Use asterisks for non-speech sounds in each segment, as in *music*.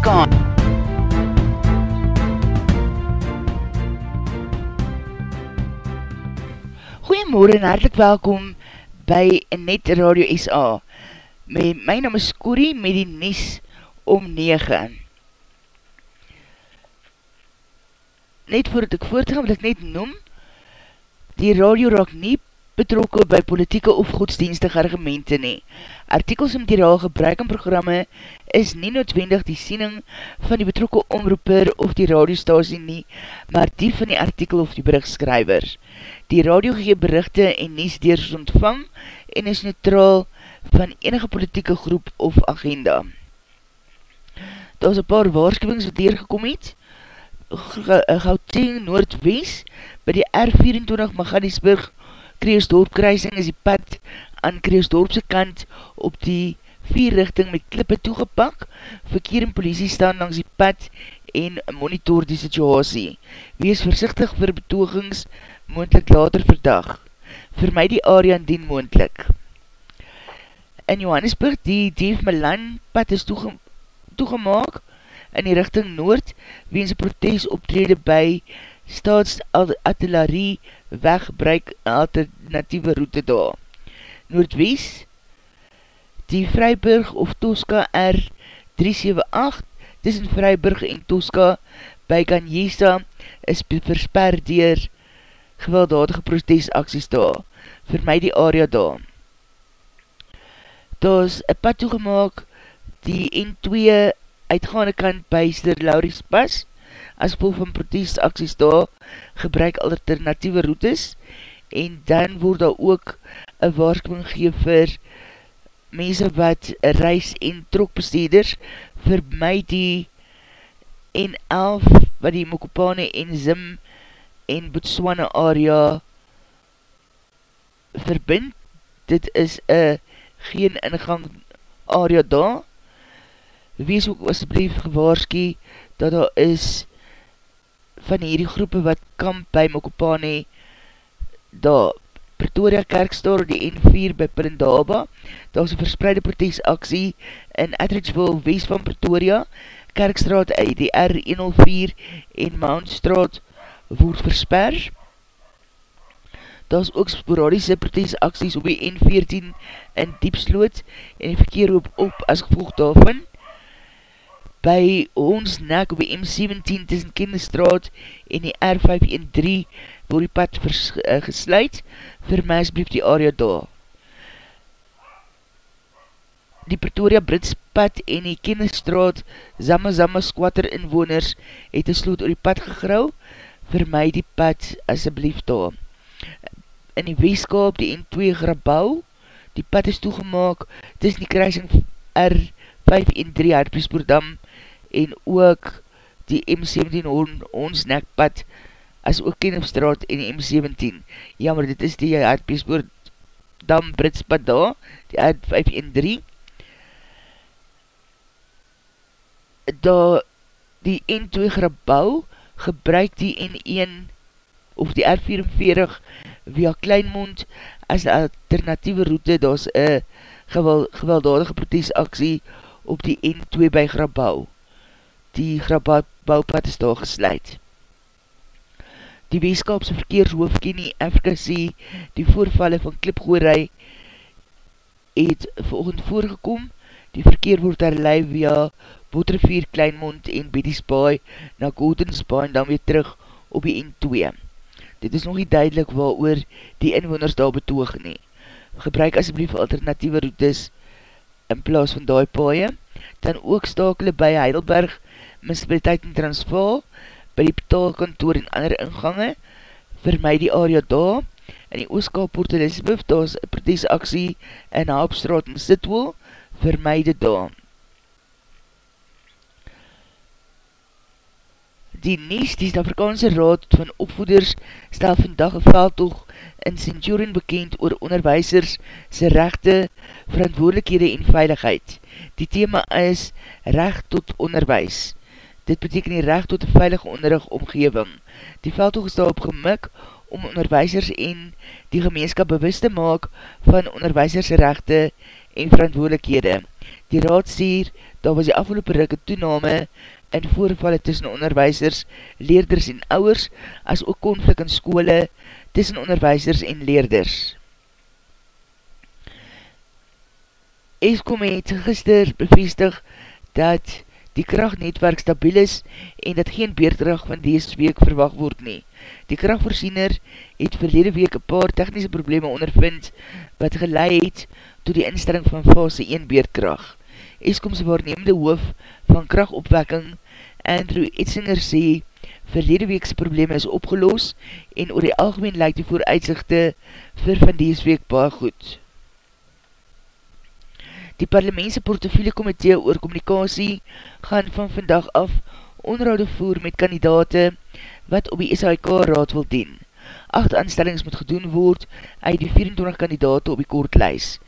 in Afrikaan. Goeiemorgen en hartelijk welkom by Net Radio SA. My, my naam is Corrie met die Nies om 9. Net voordat ek voortgaan wil ek net noem, die radio raak nie betrokken by politieke of godsdienstige argumente nie. Artikels en materiaal gebruik in programme is nie noodwendig die siening van die betrokke omroeper of die radiostasie nie, maar die van die artikel of die berichtskryver. Die radio gee berichte en nies deers ontvang en is neutraal van enige politieke groep of agenda. Daar is een paar waarschuwings wat deurgekom het. Gauteng Noordwest by die R24 Magadisburg Kreeusdorp kruising is die pad aan Kreeusdorpse kant op die vier richting met klippe toegepak. Verkeer en politie staan langs die pad en monitor die situasie. Wees versichtig vir betogings moendlik later verdag. Vir my die area indien moendlik. In Johannesburg die Dave Milan pad is toege, toegemaak in die richting noord weens protest optrede by staatsartillerie weggebruik alternatieve route daar. Noordwest, die Vryburg of Tosca R378, tussen Vryburg en Tosca by Ganyesa is versper dier gewelddadige protestaksies daar, vir my die area daar. Daar is een pad toegemaak, die N2 uitgaande kant by Sir Lauris pas, as gevolg van protestaksies daar, gebruik alternatieve routes, en dan word daar ook een waarschuwing geef vir mense wat reis en trokbesteders, vir my die N11, wat die Mokopane en Zim en Botswana area verbind, dit is een geen ingang area daar, wees ook asblief gewaarski, dat daar is van hierdie groepe wat kamp by Mokopane, daar Pretoria Kerkstor, die N4 by Pindaba, daar is een verspreide protestaksie in Edrichville, west van Pretoria, Kerkstraat uit die R104 en Mountstraat word versper. Daar is ook sporadische protestaksies op die N14 in Diepsloot en die verkeer op op as gevolg daarvan by ons nek op die M17 tussen Kindestraat en die R513 word die pad vers, uh, gesluit, vir my asblief die area daar. Die Pretoria Britspad en die Kindestraat Zamme Zamme Squatter inwoners het een sloot oor die pad gegrauw, vir my die pad asblief daar. In die weeskap die N2 Grabau, die pad is toegemaak, tussen die kruising R513 Harpiespoordam en ook die M17 ons nekpad as ook Kenopstraat en die M17. Jammer, dit is die Hartbeespoort Dam Britspad daar, die R513. Daar die N2 Grabau gebruik die N1 of die R44 via Kleinmond as alternatieve route, daar is een gewelddadige protestaksie op die N2 by Grabau die grabouwpad is daar gesluit. Die weeskapse verkeershoof Kenny Afrika sê die voorvalle van klipgoorij het volgend voorgekom. Die verkeer word herlui via Botrivier, Kleinmond en Bedies Baai na Goldens Baai en dan weer terug op die N2. Dit is nog nie duidelik waar oor die inwoners daar betoog nie. Gebruik asjeblief alternatieve routes in plaas van die paaie. Dan ook stakele by Heidelberg municipaliteit in Transvaal, by die betaalkantoor en ander ingange, vir my die area daar, in die Ooskap Port Elizabeth, daar is een protesaksie in Haapstraat in Sitwell, vir my die daar. Die Nies, die Afrikaanse Raad van Opvoeders, stel vandag een veldtoog in Centurion bekend oor onderwijsers sy rechte, verantwoordelikhede en veiligheid. Die thema is recht tot onderwijs. Dit beteken die recht tot een veilige onderrug omgeving. Die veldhoog is daarop gemik om onderwijsers en die gemeenskap bewust te maak van onderwijsers rechte en verantwoordelikhede. Die raad sier, daar was die afgelopen rukke toename in voorvalle tussen onderwijsers, leerders en ouwers, as ook konflik in skole tussen onderwijsers en leerders. Eskom het gister bevestig dat die krachtnetwerk stabiel is en dat geen beerdrag van deze week verwacht word nie. Die krachtvoorziener het verlede week een paar technische probleme ondervind wat geleid het to die instelling van fase 1 beerdkracht. Eskomse waarnemende hoof van krachtopwekking Andrew Etzinger sê verlede weekse probleme is opgeloos en oor die algemeen lyk die vooruitzichte vir van deze week baie goed. Die parlementse portofiele komitee oor communicatie gaan van vandag af onderhoude voer met kandidate wat op die SHK raad wil dien. Acht aanstellings moet gedoen word uit die 24 kandidate op die koortlijs.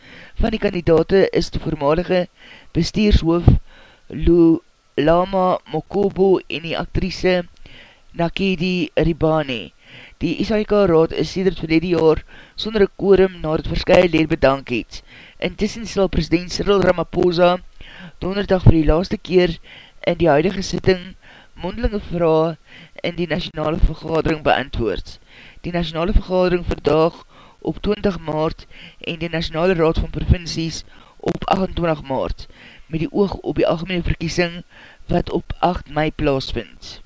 Van die kandidate is die voormalige bestuurshoof Lama Mokobo en die actrice Nakedi Ribane. Die SHK raad is sedert verlede jaar sonder een quorum na het verskye leed bedank het. Intussen sal president Cyril Ramaphosa donderdag vir die laaste keer in die huidige sitting mondelinge vraag in die nationale vergadering beantwoord. Die nationale vergadering verdaag op 20 maart en die nationale raad van provincies op 28 maart met die oog op die algemene verkiesing wat op 8 mei plaasvind.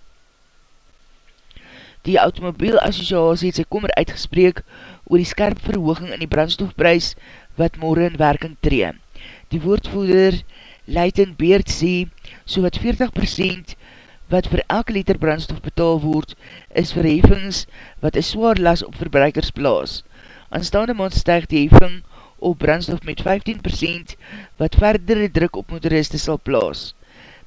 Die automobielassociatie het sy kommer uitgespreek oor die skerp verhooging in die brandstofprys wat morgen in werking tree. Die woordvoerder Leighton Beard sê, so wat 40% wat vir elke liter brandstof betaal word, is verheffings wat een zwaar las op verbruikers plaas. Aanstaande maand stijg die heffing op brandstof met 15% wat verdere druk op motoriste sal plaas.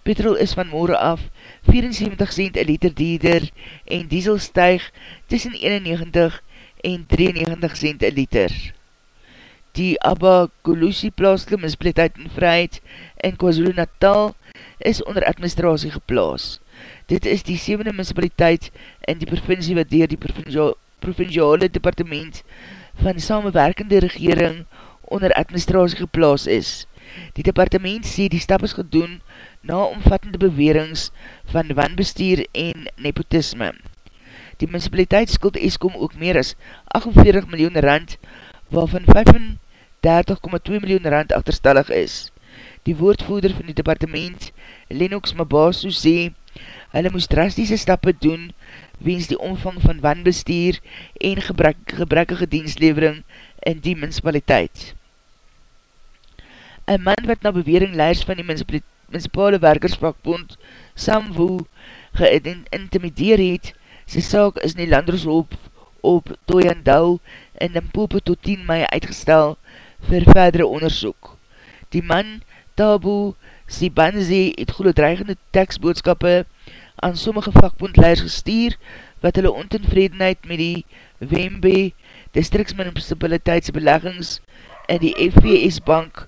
Petrol is van morgen af 74 cent een liter dieder en diesel stijg tussen 91 en 93 cent een liter die Abba Kolusi plaaske misbeleidheid en vryheid in KwaZulu Natal is onder administratie geplaas. Dit is die 7e misbeleidheid in die provincie wat dier die provinciale departement van samenwerkende regering onder administratie geplaas is. Die departement sê die stap is gedoen na omvattende bewerings van wanbestuur en nepotisme. Die municipaliteit skuld Eskom ook meer as 48 miljoen rand, waarvan 30,2 miljoen rand achterstellig is. Die woordvoerder van die departement, Lennox Mabasu, sê, hulle moes drastische stappe doen, wens die omvang van wanbestuur en gebrek, gebrekkige dienstlevering in die municipaliteit. Een man wat na bewering leiders van die municipale werkersvakbond, Samwo, geïntimideer het, sy saak is nie landershulp op Toyandou in Limpopo tot 10 mei uitgestel, vir verdere onderzoek. Die man, Tabu Sibanzi, het goede dreigende tekstboodskappe aan sommige vakbondleiders gestuur, wat hulle ontenvredenheid met die WMB, distriksmunicipaliteitsbeleggings en die FVS bank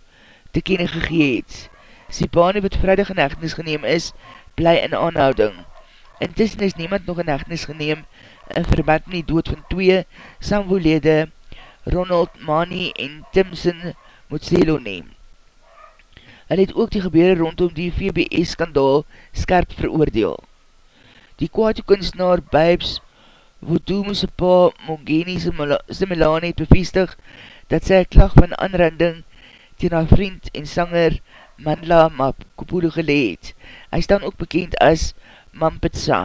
te kenne gegee het. Sibane wat vrijdag in echtenis geneem is, bly in aanhouding. Intussen is niemand nog in echtenis geneem in verband met die dood van twee samwoelede Ronald Mani en Timson Motselo neem. Hy het ook die gebeurde rondom die VBS-skandaal skerp veroordeel. Die kwaadje kunstenaar Babes Wodumo se pa Mongeni Similane het bevestig dat sy klag van aanranding teen haar vriend en sanger Mandla Mapkopulu geleed. Hy staan ook bekend as Mampitsa.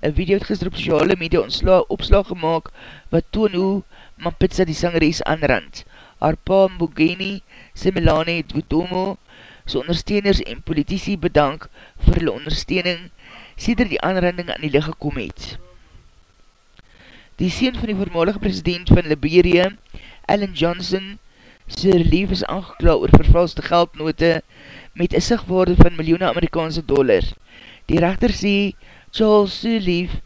Een video het gister op sociale media opslag gemaakt wat toon hoe Mapitsa die sangeries aanrand. Haar pa Mbogeni, Similane, Dvutomo, so ondersteuners en politici bedank vir hulle ondersteuning, sêder die aanranding aan die licht gekom het. Die sien van die voormalige president van Liberia, Ellen Johnson, sy relief is aangekla oor vervalste geldnote met een sigwaarde van miljoene Amerikaanse dollar. Die rechter sê, Charles Sirleaf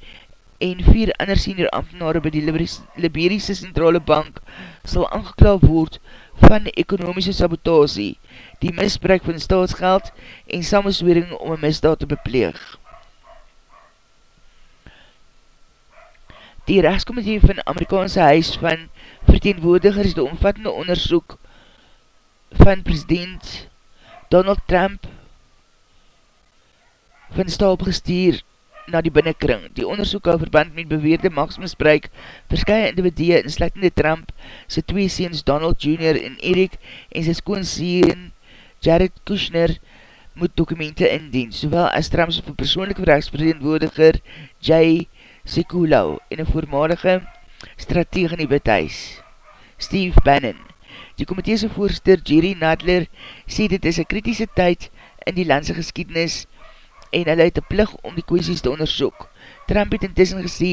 en vier ander senior ambtenare by die Liberiese Centrale Bank sal aangekla word van die ekonomiese sabotasie, die misbruik van staatsgeld en samenswering om een misdaad te bepleeg. Die rechtskomitee van Amerikaanse huis van verteenwoordigers die omvattende onderzoek van president Donald Trump van stap gestuur na die binnenkring. Die onderzoek hou verband met beweerde machtsmisbruik verskye individue in slechtende Trump sy twee seens Donald Jr. en Eric en sy skoonseen Jared Kushner moet dokumente indien, sowel as Trump sy persoonlijke rechtsvereenwoordiger Jay Sekulau en een voormalige stratege in die Withuis, Steve Bannon. Die komitheese voorster Jerry Nadler sê dit is een kritische tyd in die landse geskiednis en hy het die plig om die kwesties te onderzoek. Trump het intussen gesê,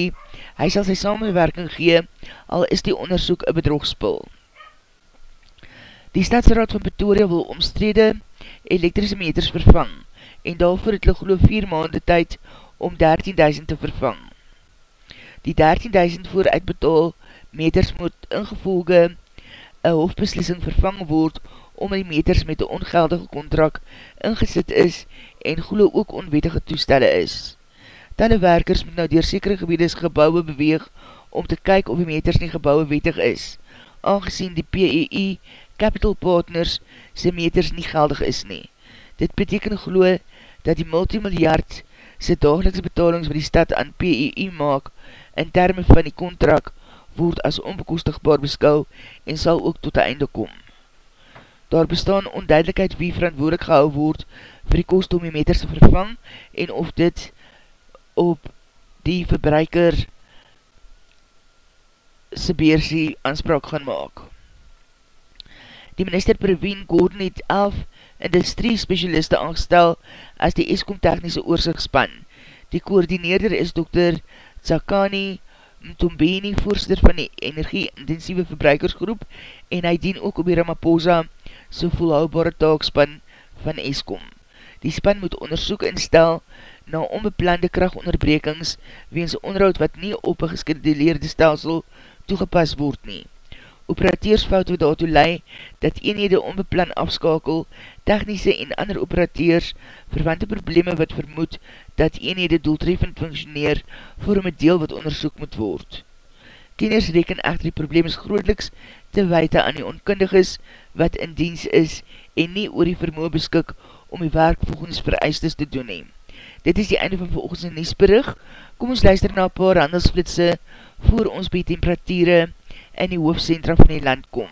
hy sal sy samenwerking gee, al is die onderzoek een bedrogspul. Die stadsraad van Pretoria wil omstrede elektrische meters vervang en daarvoor het hulle geloof 4 maande tyd om 13.000 te vervang. Die 13.000 vooruitbetaal meters moet ingevolge een hofbeslissing vervang word om die meters met die ongeldige contract ingesit is en goele ook onwetige toestelle is. Talle werkers moet nou dier sekere gebiedes gebouwe beweeg om te kyk of die meters nie gebouwe wetig is, aangezien die PEI Capital Partners sy meters nie geldig is nie. Dit beteken geloo dat die multimiljard sy dagelikse betalings wat die stad aan PEI maak in termen van die contract word as onbekostigbaar beskou en sal ook tot die einde kom. Daar bestaan onduidelijkheid wie verantwoordelik gehou word vir die kost om die meters te vervang en of dit op die verbruiker sy beersie aanspraak gaan maak. Die minister Praveen Gordon het 11 industrie specialiste aangestel as die ESCOM technische oorzigspan. Die koordineerder is Dr. Tsakani Mtombeni, voorzitter van die energie-intensieve verbruikersgroep en hy dien ook op die Ramaphosa so volhoubare taakspan van ESCOM. Die span moet onderzoek instel na onbeplande krachtonderbrekings weens onderhoud wat nie op een geskeduleerde stelsel toegepas word nie. Operateursfout wat daartoe lei dat eenhede onbeplan afskakel, technische en ander operateurs verwante probleme wat vermoed dat eenhede doeltreffend functioneer vorm een deel wat onderzoek moet word. Kenners reken echter die probleem is grootliks te weite aan die onkundiges wat in diens is en nie oor die vermoe beskik om die werk volgens vereistes te doen neem. Dit is die einde van volgens die Niesberig. Kom ons luister na paar handelsflitse voor ons by temperatuurde in die hoofdcentra van die land kom.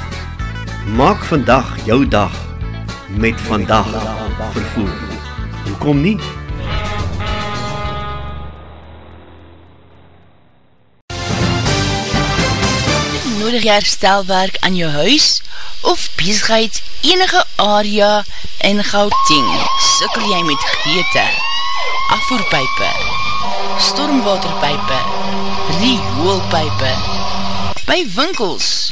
Maak vandag jou dag met vandag vervoer. Hoekom nie? nodig jy herstelwerk aan jou huis of bezigheid enige area in Gauteng. Sikkel jy met geete, afvoerpijpe, stormwaterpijpe, rioolpijpe, by winkels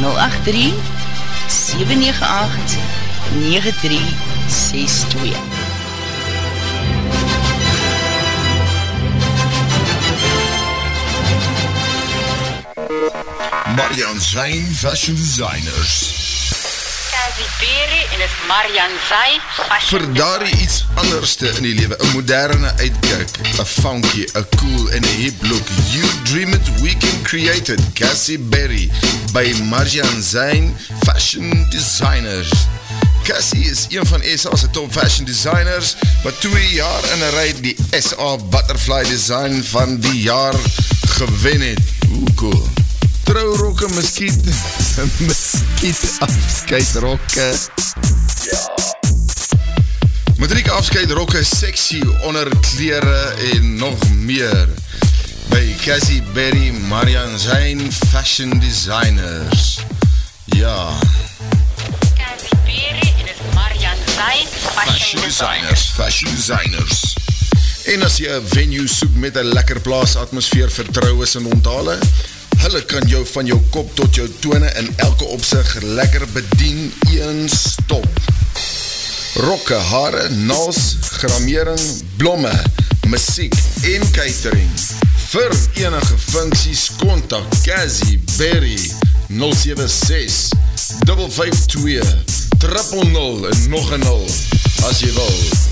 083 798 9362 Marian Zijn Fashion Designers. Berry en is Marian Fashion Vir daar iets anderste in die lewe, 'n moderne uitkyk, 'n funky, 'n cool en 'n hip look. You dream it, we can create it. Cassie Berry by Marian Zijn Fashion Designers. Cassie is een van SA's top fashion designers, wat twee jaar in een rij die SA Butterfly Design van die jaar gewen het. Oeh, cool. Trouwrokke, *laughs* miskiet, miskiet afskuitrokke. Ja. Matriek afskuitrokke, sexy onderkleren en nog meer. By Cassie Berry, Marian Zijn, fashion designers. Ja. Cassie Berry en is Marian Zijn, fashion designers. Fashion designers. En as jy een venue soek met een lekker plaas atmosfeer vertrouwens en onthale, hulle kan jou van jou kop tot jou tone in elke opzicht lekker bedien een stop. Rokke, hare, naals, gramering, blomme, muziek en catering. Vir enige funksies, kontak Cassie Berry 076 552 000 en nog een 0 as jy wil.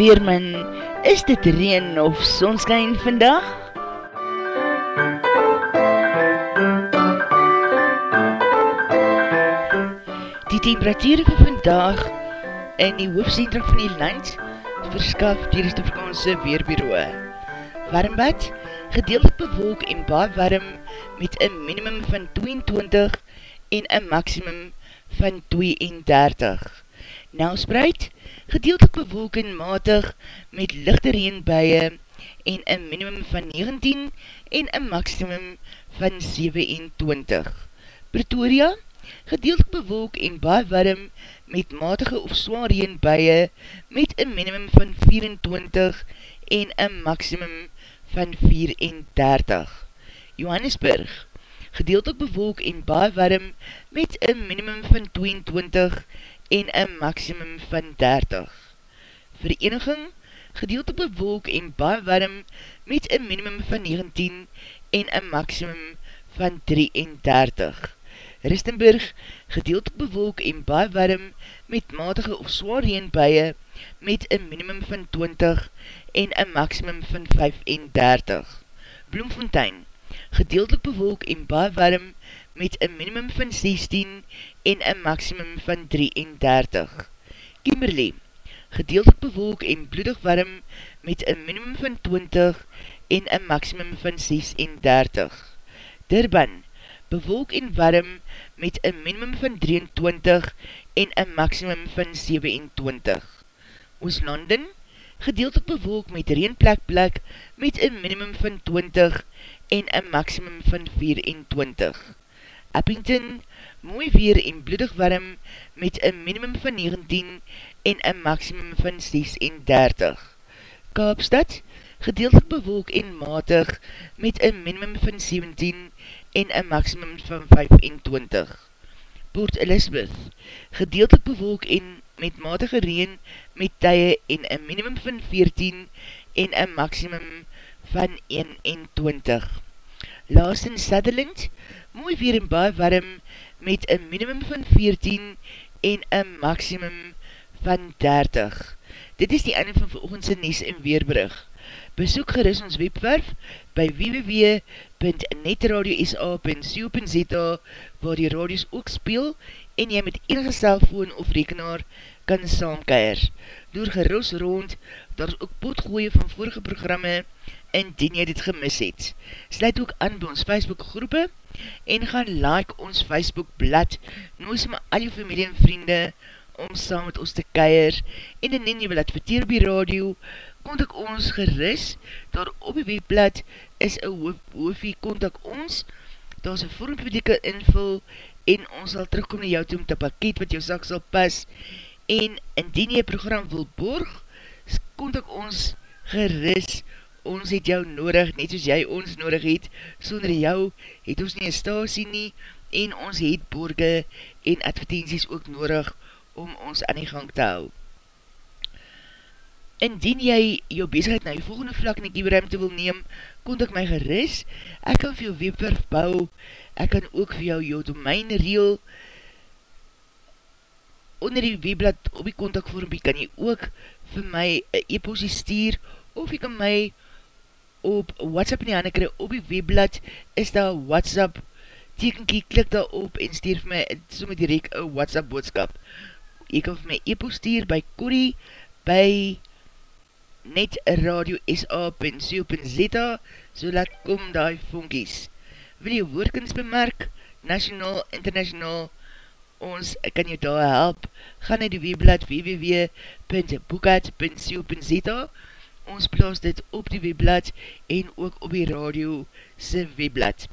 Weerman, is dit reen of sonskijn vandag? Die temperatuur van vandag in die hoofdcentra van die land verskaf die Afrikaanse Weerbureau. Warmbad, gedeeltelik bewolk en baar warm met een minimum van 22 en een maximum van 32. Nelspreid, gedeeltelik bewolk en matig met lichte reenbuie en een minimum van 19 en een maximum van 27. Pretoria, gedeeltelik bewolk en baie warm met matige of zwaar reenbuie met een minimum van 24 en een maximum van 34. Johannesburg, gedeeltelik bewolk en baie warm met een minimum van 22 en een maximum van 30. Vereniging, gedeelte bewolk en baie warm met een minimum van 19 en een maximum van 33. Ristenburg, gedeelte bewolk en baie warm met matige of zwaar reenbuie met een minimum van 20 en een maximum van 35. Bloemfontein, gedeeltelik bewolk en baie warm met een minimum van 16 en een maximum van 33. Kimberley, gedeeltelik bewolk en bloedig warm met een minimum van 20 en een maximum van 36. Durban, bewolk en warm met een minimum van 23 en een maximum van 27. Ooslanden, gedeeltelik bewolk met reenplek plek met een minimum van 20 en een maximum van 24. Eppington, mooi weer en bloedig warm met een minimum van 19 en een maximum van 36. Kaapstad, gedeeltelik bewolk en matig met een minimum van 17 en een maximum van 25. Port Elizabeth, gedeeltelik bewolk en met matige reen met tye en een minimum van 14 en een maximum van 21. Laas in Sutherland, mooi weer en baie warm met een minimum van 14 en een maximum van 30. Dit is die einde van volgendse Nies en Weerbrug. Besoek geris ons webwerf by www.netradiosa.co.za waar die radios ook speel en jy met enige cellfoon of rekenaar kan saamkeer. Door geris rond, daar is ook potgooie van vorige programme indien jy dit gemis het. Sluit ook aan by ons Facebook groepe en gaan like ons Facebook blad, noos my al jou familie en vriende om saam met ons te keir en indien jy wil adverteer by radio, kontak ons geris, daar op die webblad is een hoofie kontak ons, daar is een vormpedieke invul en ons sal terugkom na jou toe met een pakket wat jou zak sal pas. En indien jy program wil borg, kontak ons geris, ons het jou nodig, net soos jy ons nodig het, sonder jou het ons nie een stasie nie en ons het borge en advertenties ook nodig om ons aan die gang te hou. Indien jy jou bezigheid na jou volgende vlak in die kieberuimte wil neem, kontak my geris. Ek kan vir jou webwerf bou, ek kan ook vir jou jou domein reel. Onder die webblad op die kontakvormpie kan jy ook vir my e-postie stuur, of jy kan my op WhatsApp in die handen kry, op die webblad is daar WhatsApp, tekenkie, klik daar op en stuur vir my somme direct een WhatsApp boodskap. Jy kan vir my e-post stuur by Corrie, by net radio sa.co.za so laat kom die vonkies. Wil jy woordkens bemerk, nationaal, internationaal, ons kan jou daar help, ga na die webblad www.boekad.co.za ons plaas dit op die webblad en ook op die radio se webblad.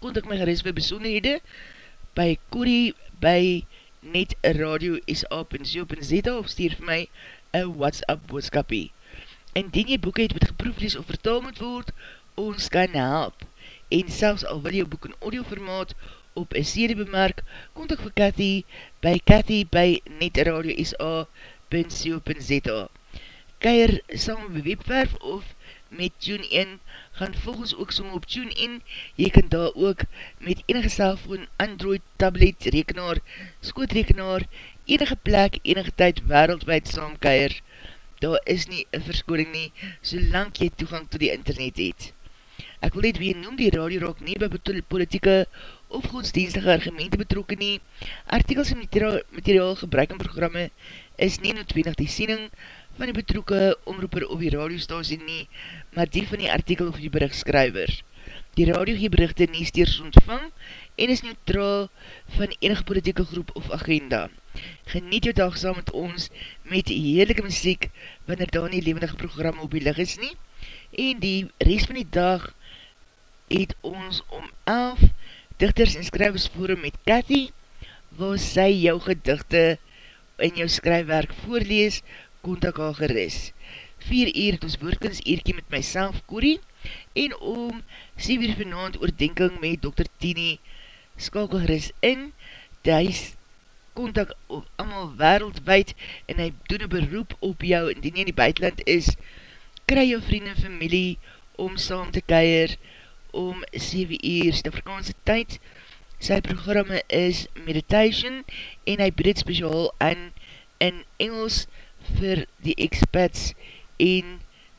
Kont ek my gereis by besonderhede by Corrie by net radio sa.co.za of stuur vir my een WhatsApp boodskapie. Indien jy boek het wat geproefdes of vertaal moet word, ons kan help. En selfs al wil jy boek in audioformaat op een serie bemerk, kontak vir Cathy by Cathy by netradio.sa.co.za Keier saam op die webwerf of met TuneIn, gaan volgens ook som op TuneIn, jy kan daar ook met enige cellfoon, Android, tablet, rekenaar, skootrekenaar, enige plek, enige tyd wereldwijd saam keier, daar is nie een verskoring nie, solang jy toegang to die internet het. Ek wil net weer noem die radio rock nie by politieke of godsdienstige argumente betrokken nie. Artikels en materiaal, materiaal gebruik in programme is nie noodwendig die siening van die betrokke omroeper of die radiostasie nie, maar die van die artikel of die berichtskryver. Die radio gee berichte nie steers ontvang en is neutraal van enige politieke groep of agenda. Geniet jou dag saam met ons met die heerlijke muziek wanneer daar nie levendige program op die lig is nie. En die rest van die dag het ons om 11 dichters en skryvers forum met Cathy waar sy jou gedichte in jou skryfwerk voorlees, kontak al geris. 4 uur het ons woordkens eerkie met myself Corrie en om 7 uur vanavond oordenking met Dr. Tini skakel geris in, die huis kontak op allemaal wereldwijd en hy doen een beroep op jou indien jy in die buitenland is, kry jou vriend en familie om saam te keir om 7 uur die Afrikaanse tyd. Sy programme is Meditation en hy breed speciaal aan in Engels vir die expats en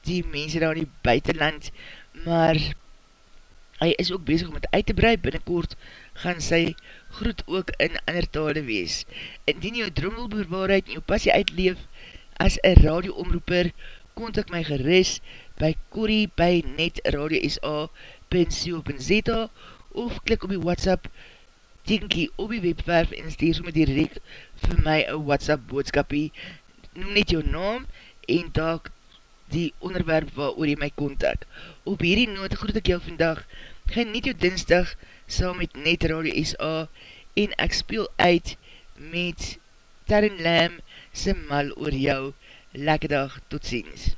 die mense daar in die buitenland, maar hy is ook bezig om het uit te brei, binnenkort gaan sy groet ook in ander tale wees. Indien jou drommelbewaarheid en jou passie uitleef as een radioomroeper, kontak my geris by Corrie by netradio.sa.co.za of klik op die WhatsApp tekenkie op die webwerf en stuur so met direct vir my een WhatsApp boodskapie. Noem net jou naam en taak die onderwerp waar oor jy my kontak. Op hierdie noot groet ek jou vandag. Geniet jou dinsdag saam met Net Radio SA en ek speel uit met Taryn Lam se mal oor jou. Lekke dag, tot ziens.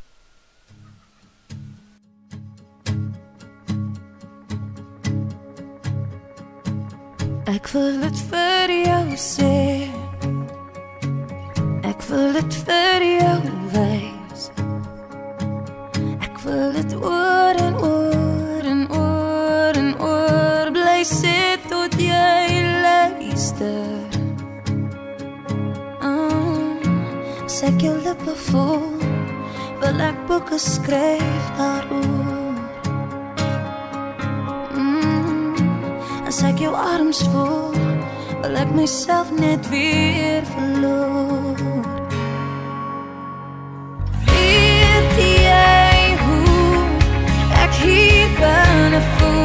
Ek wil het vir jou sê Ek wil dit vir jou wys. Ek wil dit oor en oor en oor en oor bly sê tot jy luister. Mm, as ek jou lippe voel, wil ek boeke skryf daaroor. Mm, as ek jou arms voel, wil ek myself net weer verloor. a fool.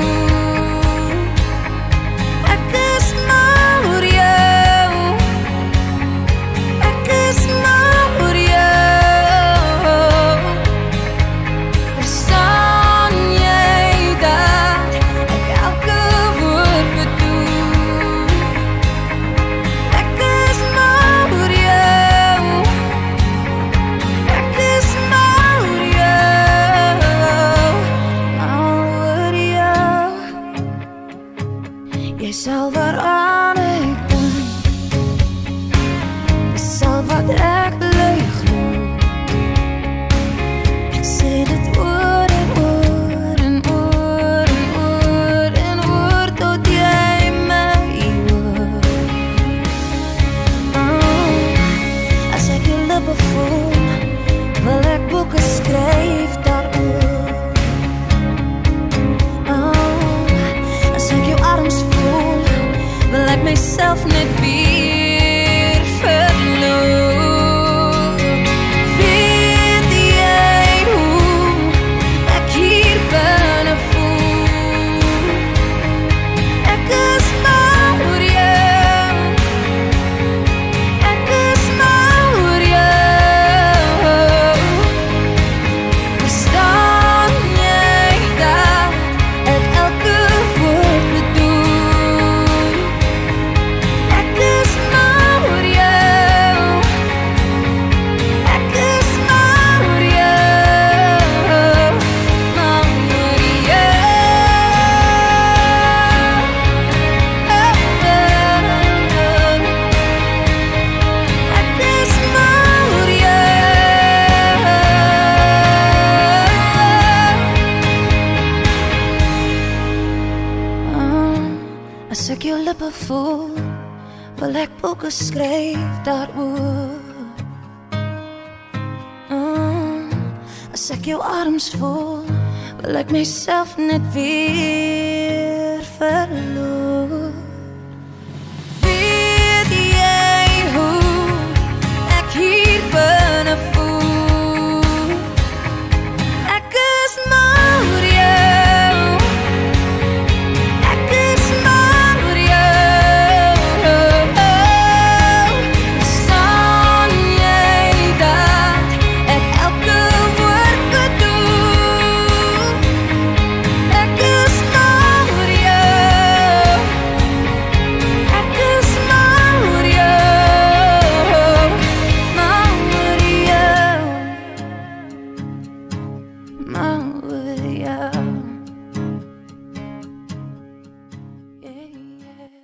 As ek jou arms voel, wil ek myself net weer verloor.